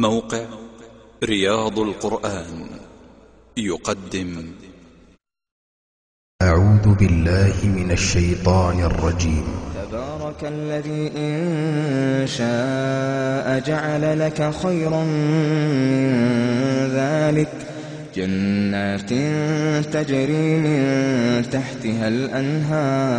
موقع رياض القرآن يقدم. أعوذ بالله من الشيطان الرجيم. تبارك الذي إن شاء جعل لك خيرا من ذلك. جنات تجري من تحتها الأنهار.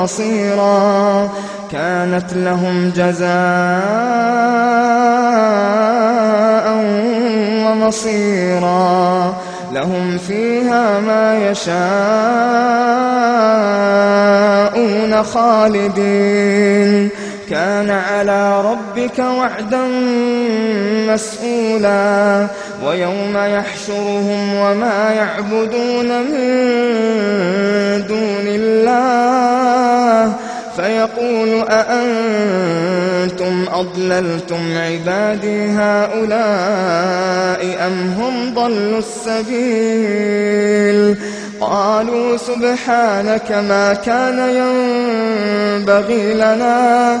ومصيرا كانت لهم جزاء ومصيرا لهم فيها ما يشاءون خالدين كان على ربك وعدا مسئولا ويوم يحشرهم وما يعبدون من دون الله فيقول أأنتم أضللتم عبادي هؤلاء أم هم ضلوا السبيل قالوا سبحانك ما كان ينبغي لنا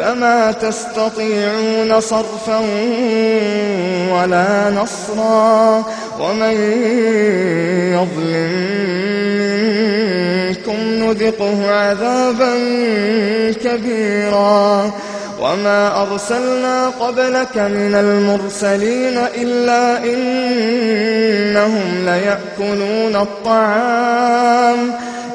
فما تستطيعون صرفا ولا نصرا ومن يظلم منكم نذقه عذابا كبيرا وما أرسلنا قبلك من المرسلين إلا إنهم ليأكلون الطعام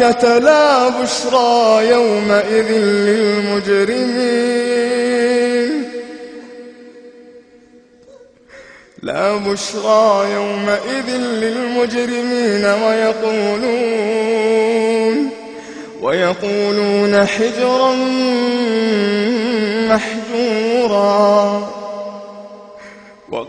لا بشرى يومئذ للمجرمين. لا بشرى يومئذ للمجرمين ويقولون ويقولون حجرا محجورا.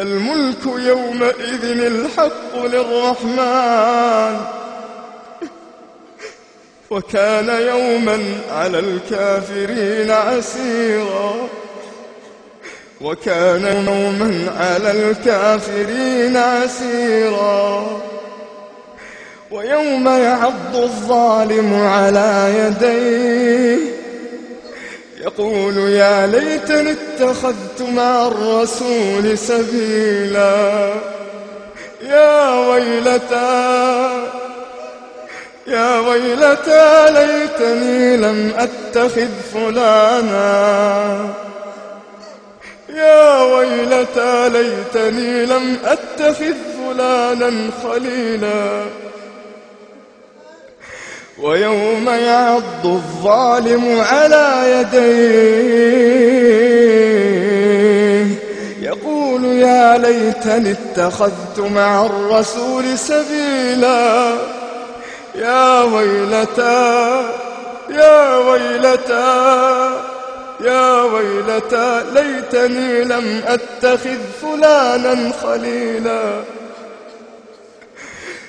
الملك يومئذ الحق للرحمن. وكان يوما على الكافرين عسيرا. وكان يوما على الكافرين عسيرا. ويوم يعض الظالم على يديه. يقول يا ليتني اتخذت مع الرسول سبيلا. يا ويلتى يا ويلتى ليتني لم أتخذ فلانا. يا ويلتى ليتني لم أتخذ فلانا خليلا. ويوم يعض الظالم على يديه. يقول يا ليتني اتخذت مع الرسول سبيلا. يا ويلتى يا ويلتى يا ويلتى ليتني لم أتخذ فلانا خليلا.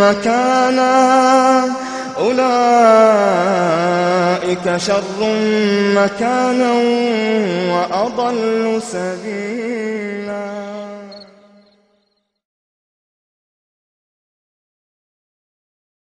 مكانا. أولئك شر مكانا وأضل سبيلا.